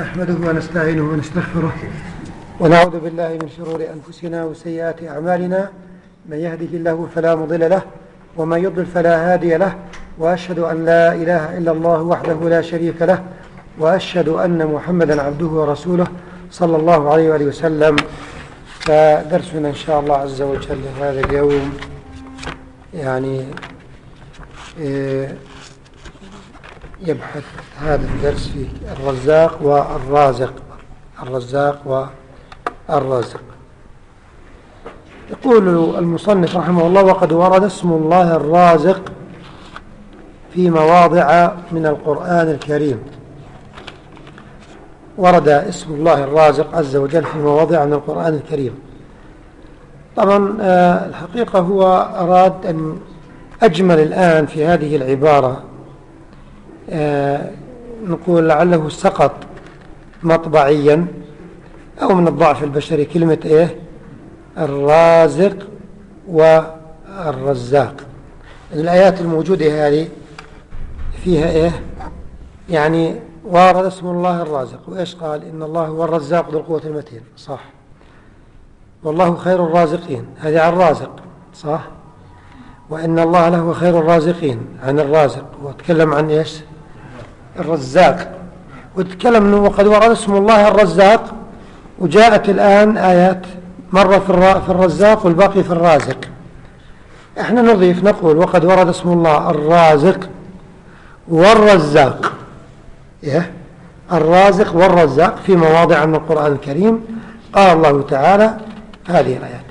نحمده ونستعينه ونستغفره. ونعوذ بالله من شرور أنفسنا وسيئات أعمالنا. من يهده الله فلا مضل له ومن يضلل فلا هادي له وأشهد أن لا إله إلا الله وحده لا شريك له وأشهد أن محمدا عبده ورسوله صلى الله عليه وآله وسلم. فدرسنا إن شاء الله عز وجل هذا اليوم. يعني إيه يبحث هذا الدرس في الرزاق والرازق. الرزاق والرازق. يقول المصنف رحمه الله وقد ورد اسم الله الرازق في مواضع من القرآن الكريم. ورد اسم الله الرازق عز وجل في مواضع من القرآن الكريم. طبعا الحقيقة هو أراد أن أجمل الآن في هذه العبارة نقول لعله سقط مطبعيا أو من الضعف البشري كلمة إيه؟ الرازق والرزاق. الآيات الموجودة هذه فيها إيه؟ يعني وارد اسم الله الرازق وإيش قال؟ إن الله هو الرزاق ذو القوة المتين. صح. والله خير الرازقين. هذه عن الرازق. صح. وإن الله له خير الرازقين عن الرازق. وتكلم عن إيش؟ الرزاق. وتكلم أنه وقد ورد اسم الله الرزاق وجاءت الآن آيات مرة في الرزاق والباقي في الرازق. إحنا نضيف نقول وقد ورد اسم الله الرازق والرزاق. إيه؟ الرازق والرزاق في مواضع من القرآن الكريم. قال الله تعالى هذه الآيات.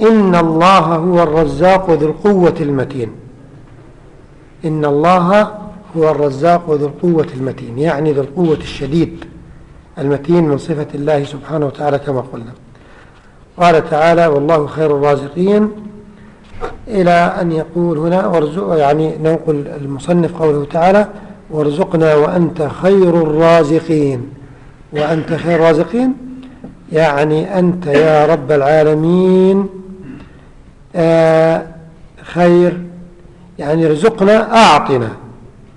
إن الله هو الرزاق ذو القوة المتين. إن الله هو الرزاق ذو القوة المتين يعني ذو القوة الشديد المتين من صفة الله سبحانه وتعالى كما قلنا. قال تعالى والله خير الرازقين. إلى أن يقول هنا وارزق يعني ننقل المصنف قوله تعالى وارزقنا وأنت خير الرازقين. وأنت خير الرازقين؟ يعني أنت يا رب العالمين آه خير يعني ارزقنا أعطنا.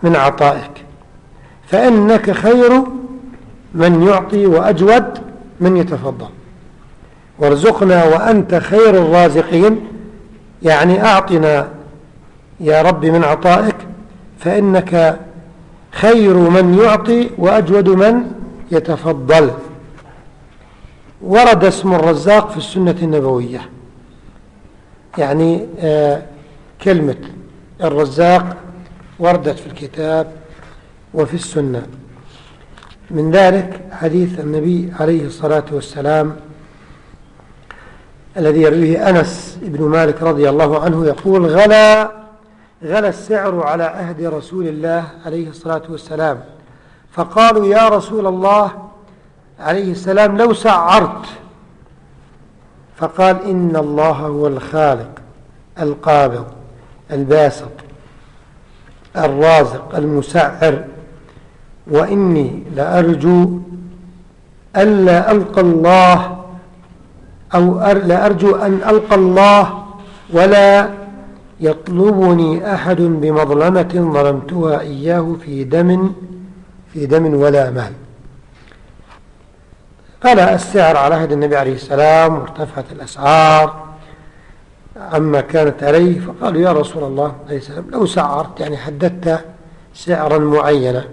من عطائك. فإنك خير من يعطي وأجود من يتفضل. وارزقنا وأنت خير الرازقين. يعني أعطنا يا رب من عطائك. فإنك خير من يعطي وأجود من يتفضل. ورد اسم الرزاق في السنة النبوية. يعني آه كلمة الرزاق وردت في الكتاب وفي السنة. من ذلك حديث النبي عليه الصلاة والسلام الذي يرويه أنس بن مالك رضي الله عنه يقول غلا غلا السعر على عهد رسول الله عليه الصلاة والسلام. فقالوا يا رسول الله عليه السلام لو سعرت فقال إن الله هو الخالق القابض الباسط الرازق المسعر. وإني لأرجو ألا ألقى الله أو لأرجو أن ألقى الله ولا يطلبني أحد بمظلمة ظلمتها إياه في دم في دم ولا مال. قال السعر على عهد النبي عليه السلام وارتفعت الأسعار. عما كانت عليه فقالوا يا رسول الله عليه السلام لو سعرت يعني حددت سعرا معينا.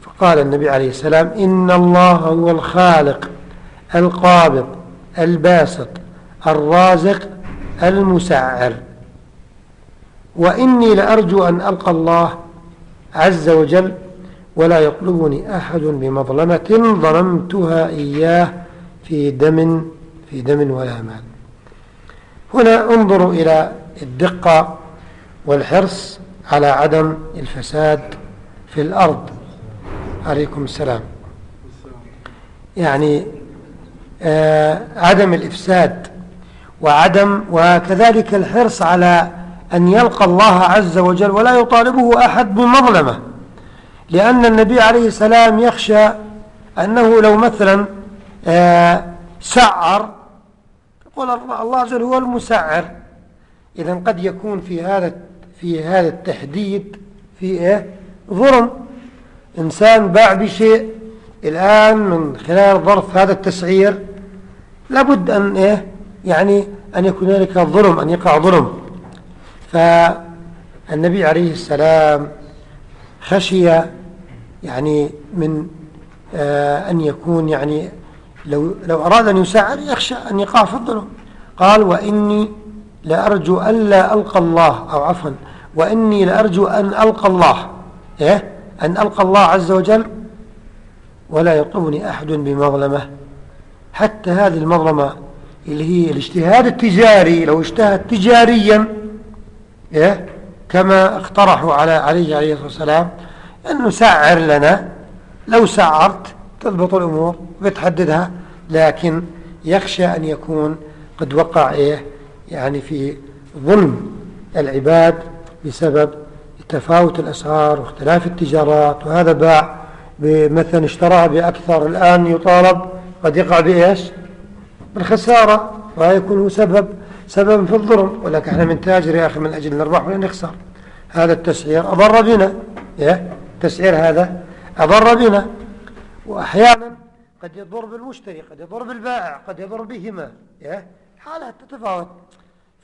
فقال النبي عليه السلام إن الله هو الخالق القابض الباسط الرازق المسعر. وإني لأرجو أن ألقى الله عز وجل ولا يطلبني أحد بمظلمة ظلمتها إياه في دم في دم ولا مال. هنا انظروا إلى الدقة والحرص على عدم الفساد في الأرض. عليكم السلام. يعني آه عدم الإفساد وعدم وكذلك الحرص على أن يلقى الله عز وجل ولا يطالبه أحد بمظلمة لأن النبي عليه السلام يخشى أنه لو مثلا آه سعر الله عز وجل هو المسعر. إذا قد يكون في هذا في هذا التحديد في إيه؟ ظلم. إنسان باع بشيء الآن من خلال ظرف هذا التسعير. لابد أن إيه؟ يعني أن يكون هناك ظلم أن يقع ظلم. فالنبي عليه السلام خشي يعني من آه أن يكون يعني لو, لو أراد أن يسعر يخشى أن يقع في الظلم. قال وإني لأرجو ألا ألقى الله أو عفوا وإني لأرجو أن ألقى الله. إيه؟ أن ألقى الله عز وجل. ولا يطلبني أحد بمظلمة. حتى هذه المظلمة اللي هي الاجتهاد التجاري لو اجتهد تجاريا إيه؟ كما اقترحوا على عليه عليه الصلاة والسلام أنه سعر لنا. لو سعرت تضبط الأمور وتحددها لكن يخشى أن يكون قد وقع إيه؟ يعني في ظلم العباد بسبب تفاوت الأسعار واختلاف التجارات وهذا باع مثلا اشتراها بأكثر. الآن يطالب قد يقع بإيش؟ بالخسارة ويكون سبب سبب في الظلم. ولكن إحنا من تاجر يا أخي من أجل نربح ولا نخسر؟ هذا التسعير أضر بنا يا التسعير هذا أضر بنا. وأحيانا قد يضر بالمشتري قد يضر بالبائع قد يضر بهما حالات تتفاوت.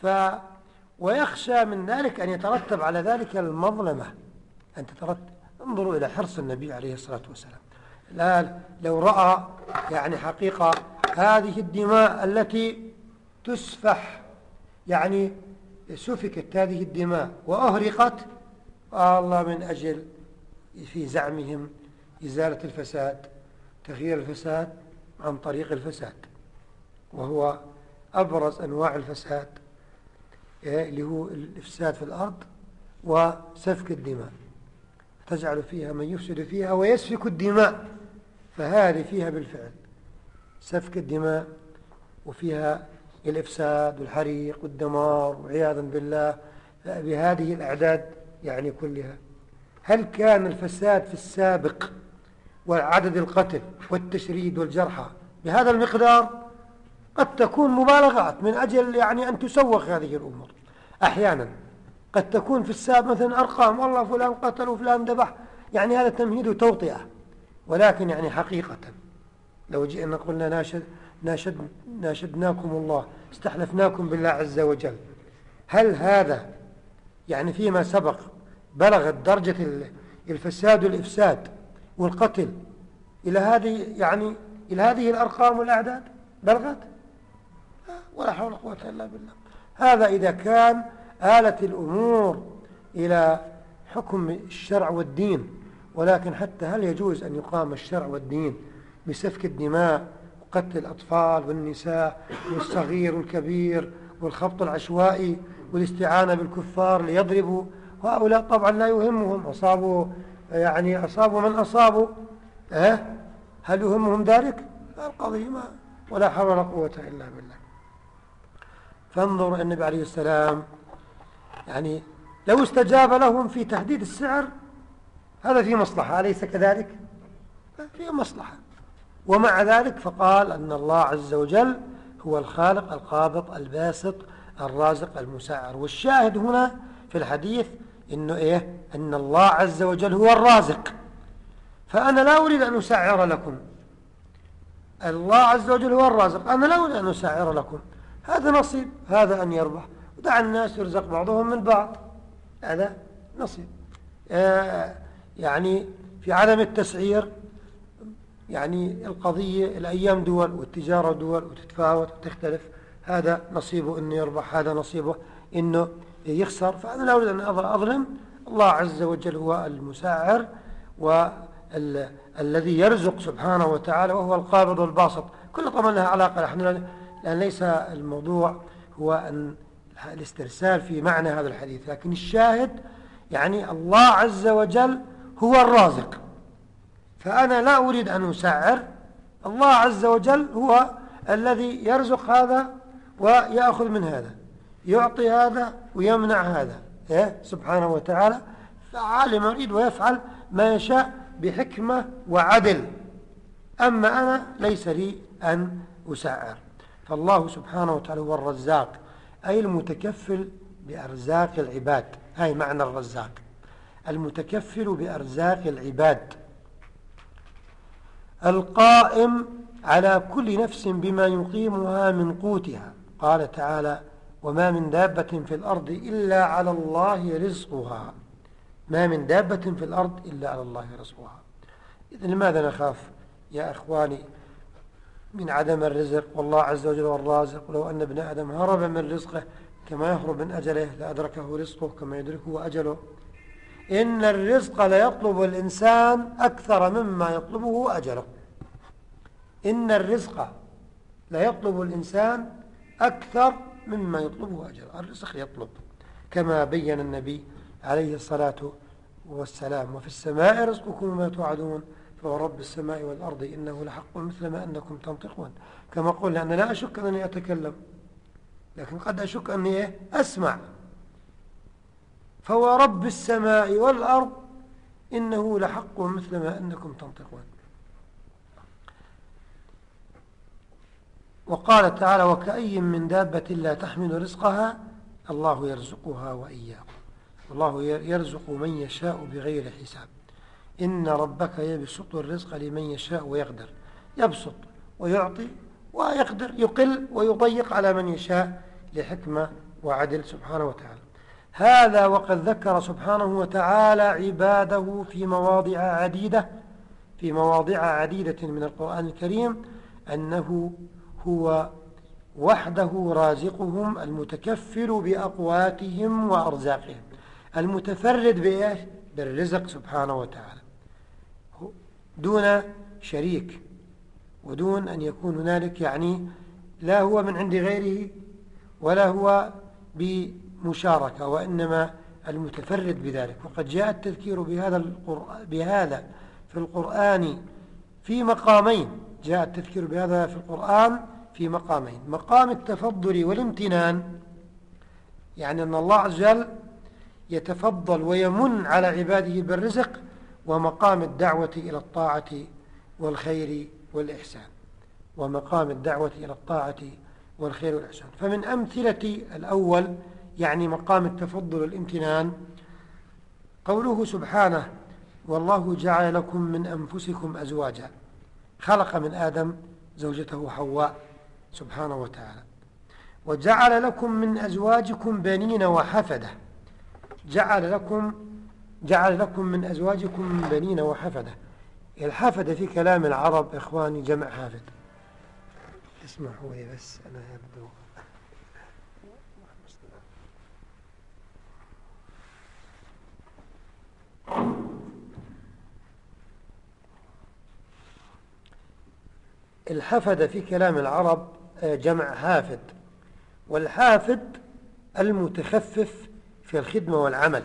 ف ويخشى من ذلك أن يترتب على ذلك المظلمة. أن تترتب. انظروا إلى حرص النبي عليه الصلاة والسلام. لا لو رأى يعني حقيقة هذه الدماء التي تسفح يعني سفكت هذه الدماء وأهرقت الله من أجل في زعمهم إزالة الفساد. تغيير الفساد عن طريق الفساد وهو أبرز أنواع الفساد إيه، اللي هو الإفساد في الأرض وسفك الدماء. تجعل فيها من يفسد فيها ويسفك الدماء فهذه فيها بالفعل سفك الدماء وفيها الإفساد والحريق والدمار وعياذا بالله بهذه الأعداد يعني كلها. هل كان الفساد في السابق وعدد القتل والتشريد والجرحى. بهذا المقدار قد تكون مبالغات من أجل يعني أن تسوق هذه الأمور أحيانا قد تكون في السابق مثلا أرقام والله فلان قتل وفلان ذبح. يعني هذا تمهيد وتوطئة ولكن يعني حقيقة لو جئنا قلنا ناشد ناشد ناشدناكم الله استحلفناكم بالله عز وجل. هل هذا يعني فيما سبق بلغت درجة الفساد والإفساد والقتل. إلى هذه يعني إلى هذه الأرقام والأعداد؟ بلغت؟ ولا حول ولا قوة إلا بالله. هذا إذا كان آلت الأمور إلى حكم الشرع والدين ولكن حتى هل يجوز أن يقام الشرع والدين بسفك الدماء وقتل الأطفال والنساء والصغير والكبير والخبط العشوائي والاستعانة بالكفار ليضربوا؟ وهؤلاء طبعا لا يهمهم أصابوا يعني أصابوا من أصابوا أه؟ هل يهمهم ذلك؟ القضية ما ولا حول ولا قوة إلا بالله. فانظر النبي عليه السلام يعني لو استجاب لهم في تحديد السعر هذا في مصلحة أليس كذلك؟ في مصلحة. ومع ذلك فقال أن الله عز وجل هو الخالق القابض الباسط الرازق المسعر. والشاهد هنا في الحديث إنه إيه؟ أن الله عز وجل هو الرازق. فأنا لا أريد أن أسعر لكم. الله عز وجل هو الرازق. أنا لا أريد أن أسعر لكم. هذا نصيب هذا أن يربح. ودع الناس يرزق بعضهم من بعض. هذا نصيب. آه يعني في عدم التسعير يعني القضية الأيام دول والتجارة دول وتتفاوت وتختلف هذا نصيبه أنه يربح هذا نصيبه أنه يخسر فأنا لا أريد أن أظلم. الله عز وجل هو المساعر والذي يرزق سبحانه وتعالى وهو القابض والباسط كل طبعا لها علاقة. نحن لأن ليس الموضوع هو أن الاسترسال في معنى هذا الحديث لكن الشاهد يعني الله عز وجل هو الرازق. فأنا لا أريد أن أسعر الله عز وجل هو الذي يرزق هذا ويأخذ من هذا يعطي هذا ويمنع هذا إيه؟ سبحانه وتعالى فعال ما يريد ويفعل ما يشاء بحكمة وعدل. أما أنا ليس لي أن أسعر فالله سبحانه وتعالى هو الرزاق أي المتكفل بأرزاق العباد. هاي معنى الرزاق. المتكفل بأرزاق العباد. القائم على كل نفس بما يقيمها من قوتها. قال تعالى وما من دابة في الأرض إلا على الله رزقها. ما من دابة في الأرض إلا على الله رزقها. إذن لماذا نخاف يا أخواني من عدم الرزق؟ والله عز وجل والرازق ولو أن ابن آدم هرب من رزقه كما يهرب من أجله لأدركه رزقه كما يدركه أجله. إن الرزق ليطلب الإنسان أكثر مما يطلبه أجله. إن الرزق ليطلب الإنسان أكثر مما يطلبه أجله الرزق يطلب. كما بين النبي عليه الصلاة والسلام وفي السماء رزقكم وما توعدون فورب السماء والأرض إنه لحق مثل ما أنكم تنطقون. كما قلنا أنا لا أشك أنني أتكلم لكن قد أشك أني أسمع. فهو رب السماء والأرض إنه لحق مثل ما أنكم تنطقون. وقال تعالى وكأي من دابة لا تحمل رزقها الله يرزقها وإياكم. الله يرزق من يشاء بغير حساب. إن ربك يبسط الرزق لمن يشاء ويقدر. يبسط ويعطي ويقدر يقل ويضيق على من يشاء لحكمة وعدل سبحانه وتعالى. هذا وقد ذكر سبحانه وتعالى عباده في مواضع عديدة في مواضع عديدة من القرآن الكريم أنه هو وحده رازقهم المتكفل بأقواتهم وأرزاقهم المتفرد بإيش بالرزق سبحانه وتعالى. دون شريك ودون أن يكون هنالك يعني لا هو من عند غيره ولا هو بمشاركة وإنما المتفرد بذلك. وقد جاء التذكير بهذا, بهذا في القرآن في مقامين. جاء التذكير بهذا في القرآن في مقامين. مقام التفضل والامتنان يعني أن الله عز وجل يتفضل ويمن على عباده بالرزق ومقام الدعوة إلى الطاعة والخير والإحسان. ومقام الدعوة إلى الطاعة والخير والإحسان. فمن أمثلة الأول يعني مقام التفضل والامتنان قوله سبحانه والله جعل لكم من أنفسكم أزواجا. خلق من آدم زوجته حواء. سبحانه وتعالى. وجعل لكم من أزواجكم بنين وحفدة. جعل لكم جعل لكم من أزواجكم بنين وحفدة. الحفدة في كلام العرب إخواني جمع حافد اسمحوا لي بس أنا يبدو الحفد في كلام العرب جمع حافد والحافد المتخفف في الخدمة والعمل.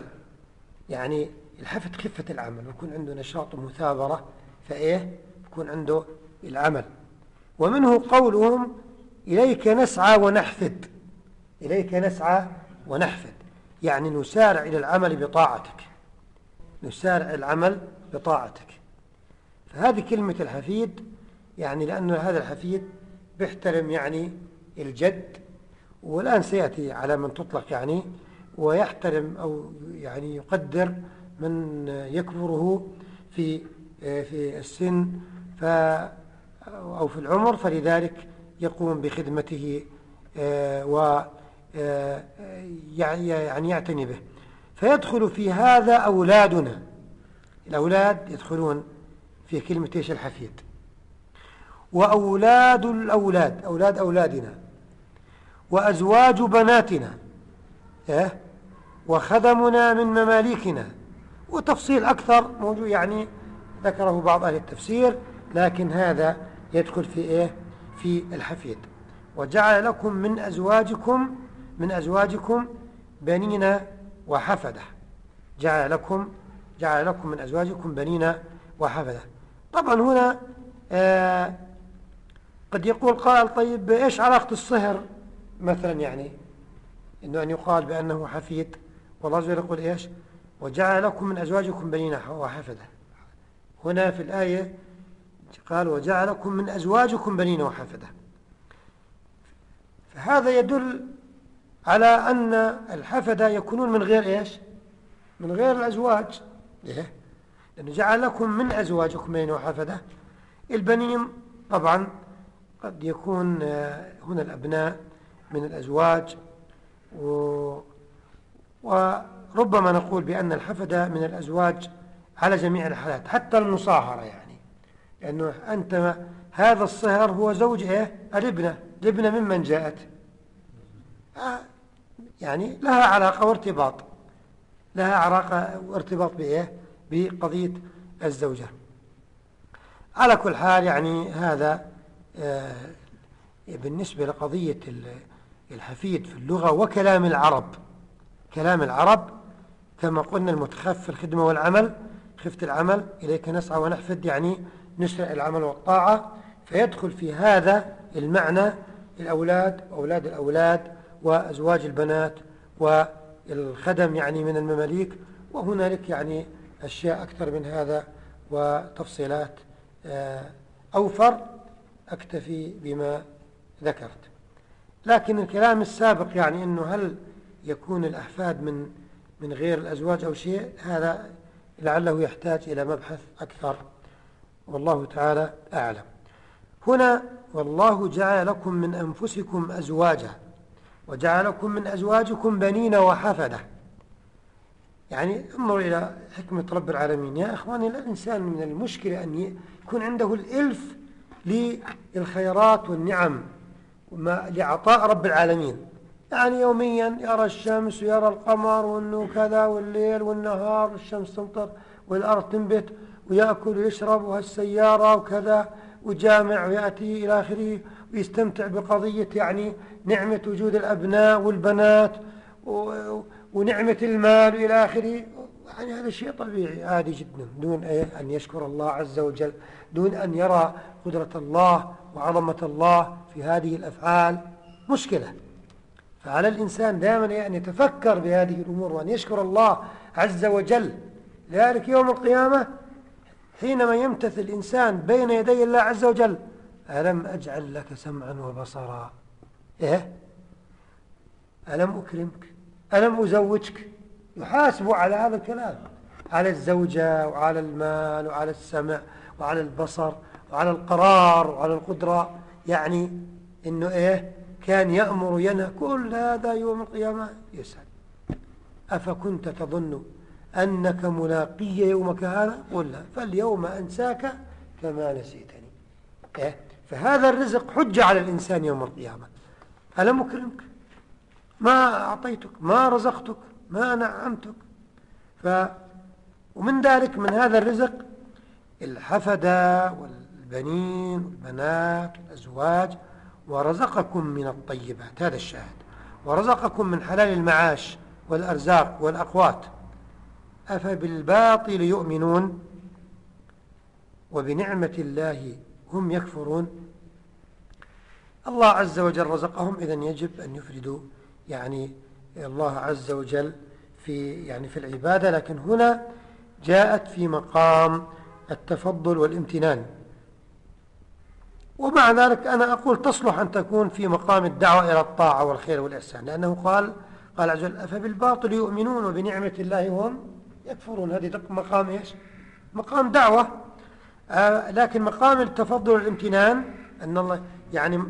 يعني الحفد خفة العمل ويكون عنده نشاط ومثابرة فإيه يكون عنده العمل. ومنه قولهم إليك نسعى ونحفد إليك نسعى ونحفد. يعني نسارع إلى العمل بطاعتك نسارع العمل بطاعتك. فهذه كلمة الحفيد يعني لأن هذا الحفيد بيحترم يعني الجد والآن سيأتي على من تطلق يعني ويحترم أو يعني يقدر من يكبره في في السن ف أو في العمر فلذلك يقوم بخدمته و يعني يعتني به. فيدخل في هذا أولادنا. الأولاد يدخلون في كلمة إيش الحفيد؟ وأولاد الأولاد أولاد أولادنا وأزواج بناتنا إيه؟ وخدمنا من مماليكنا وتفصيل أكثر موجود يعني ذكره بعض أهل التفسير لكن هذا يدخل في إيه؟ في الحفيد. وجعل لكم من أزواجكم من أزواجكم بنين وحفدة. جعل لكم جعل لكم من أزواجكم بنين وحفدة. طبعا هنا آه قد يقول قائل طيب إيش علاقة الصهر مثلا يعني؟ إنه أن يقال بأنه حفيد والله عز وجل يقول إيش؟ وجعل لكم من أزواجكم بنين وحفدة. هنا في الآية قال وجعلكم من أزواجكم بنين وحفدة. فهذا يدل على أن الحفدة يكونون من غير إيش؟ من غير الأزواج. ليه؟ لأنه جعل لكم من أزواجكم بنين وحفدة. البنين طبعا قد يكون آه، هنا الأبناء من الأزواج و وربما نقول بأن الحفدة من الأزواج على جميع الحالات حتى المصاهرة يعني. لأنه أنت هذا الصهر هو زوج إيه؟ الابنة. الابنة ممن جاءت؟ آه، يعني لها علاقة وارتباط. لها علاقة وارتباط بإيه؟ بقضية الزوجة. على كل حال يعني هذا بالنسبة لقضية الحفيد في اللغة وكلام العرب. كلام العرب كما قلنا المتخف في الخدمة والعمل خفت العمل إليك نسعى ونحفد يعني نسرع العمل والطاعة. فيدخل في هذا المعنى الأولاد وأولاد الأولاد وأزواج البنات والخدم يعني من المماليك. وهنالك يعني أشياء أكثر من هذا وتفصيلات آه، أوفر. أكتفي بما ذكرت. لكن الكلام السابق يعني أنه هل يكون الأحفاد من من غير الأزواج أو شيء هذا لعله يحتاج إلى مبحث أكثر. والله تعالى أعلم. هنا والله جعل لكم من أنفسكم أزواجا وجعلكم من أزواجكم بنين وحفدة. يعني انظر إلى حكمة رب العالمين. يا إخواني لا الإنسان من المشكلة أن يكون عنده الإلف للخيرات والنعم لعطاء رب العالمين. يعني يوميا يرى الشمس ويرى القمر وإنه كذا والليل والنهار والشمس تمطر والأرض تنبت ويأكل ويشرب وهالسيارة وكذا وجامع ويأتي إلى آخره ويستمتع بقضية يعني نعمة وجود الأبناء والبنات ونعمة المال وإلى آخره. يعني هذا شيء طبيعي عادي جدا. دون أن يشكر الله عز وجل. دون أن يرى قدرة الله وعظمة الله في هذه الأفعال. مشكلة. فعلى الإنسان دائما أن يتفكر بهذه الأمور وأن يشكر الله عز وجل. لذلك يوم القيامة حينما يمتثل الإنسان بين يدي الله عز وجل ألم أجعل لك سمعا وبصرا؟ إيه؟ ألم أكرمك؟ ألم أزوجك؟ يحاسب على هذا الكلام. على الزوجة وعلى المال وعلى السمع وعلى البصر. وعلى القرار وعلى القدرة. يعني إنه إيه؟ كان يأمر ينهى كل هذا يوم القيامة. يسأل. أفكنت تظن أنك ملاقي يومك هذا؟ قل لا. فاليوم أنساك كما نسيتني. إيه؟ فهذا الرزق حجة على الإنسان يوم القيامة. ألم أكرمك؟ ما أعطيتك؟ ما رزقتك؟ ما نعمتك؟ ف ومن ذلك من هذا الرزق الحفدة والبنين والبنات والأزواج ورزقكم من الطيبات. هذا الشاهد. ورزقكم من حلال المعاش والأرزاق والأقوات. أفبالباطل يؤمنون وبنعمة الله هم يكفرون؟ الله عز وجل رزقهم. إذا يجب أن يفردوا يعني الله عز وجل في يعني في العبادة. لكن هنا جاءت في مقام التفضل والامتنان. ومع ذلك أنا أقول تصلح أن تكون في مقام الدعوة إلى الطاعة والخير والإحسان لأنه قال قال عز وجل أفبالباطل يؤمنون وبنعمة الله هم يكفرون. هذه مقام إيش؟ مقام دعوة. آه لكن مقام التفضل والامتنان أن الله يعني